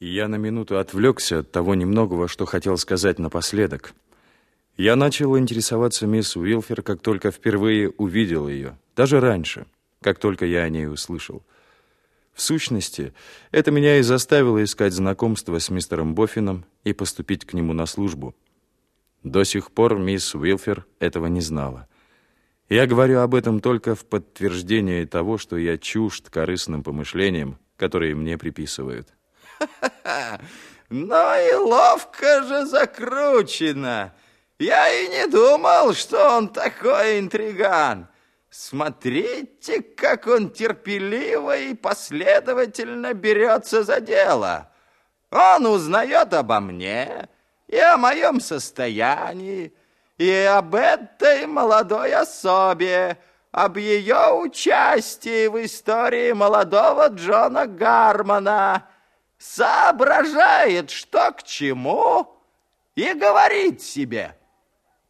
Я на минуту отвлекся от того немногого, что хотел сказать напоследок. Я начал интересоваться мисс Уилфер, как только впервые увидел ее, даже раньше, как только я о ней услышал. В сущности, это меня и заставило искать знакомство с мистером Боффином и поступить к нему на службу. До сих пор мисс Уилфер этого не знала. Я говорю об этом только в подтверждение того, что я чужд корыстным помышлениям, которые мне приписывают. Ну и ловко же закручено. Я и не думал, что он такой интриган. Смотрите, как он терпеливо и последовательно берется за дело. Он узнает обо мне и о моем состоянии, и об этой молодой особе, об ее участии в истории молодого Джона Гармона, соображает, что к чему, и говорит себе,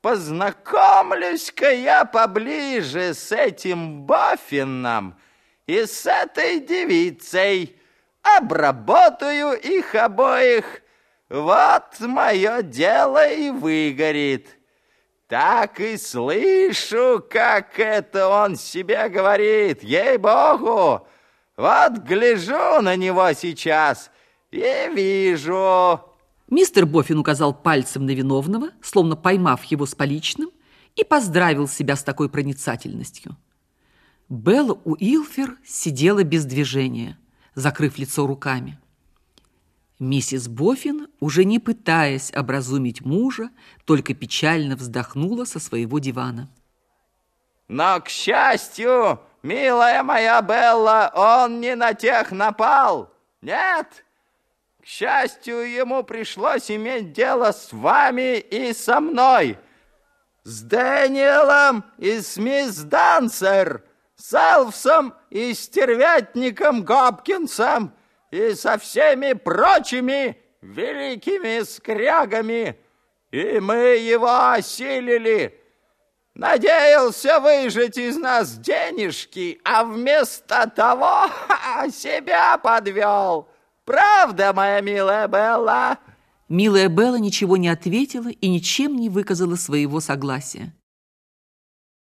познакомлюсь-ка я поближе с этим Баффином и с этой девицей, обработаю их обоих, вот мое дело и выгорит». Так и слышу, как это он себе говорит, ей-богу. Вот гляжу на него сейчас и вижу. Мистер Боффин указал пальцем на виновного, словно поймав его с поличным, и поздравил себя с такой проницательностью. Белла Уилфер сидела без движения, закрыв лицо руками. Миссис Боффин, уже не пытаясь образумить мужа, только печально вздохнула со своего дивана. Но, к счастью, милая моя Белла, он не на тех напал. Нет, к счастью, ему пришлось иметь дело с вами и со мной. С Дэниелом и с мисс Дансер, с Элфсом и стервятником Гопкинсом, и со всеми прочими великими скрягами, и мы его осилили. Надеялся выжать из нас денежки, а вместо того ха, себя подвел. Правда, моя милая Белла?» Милая Белла ничего не ответила и ничем не выказала своего согласия.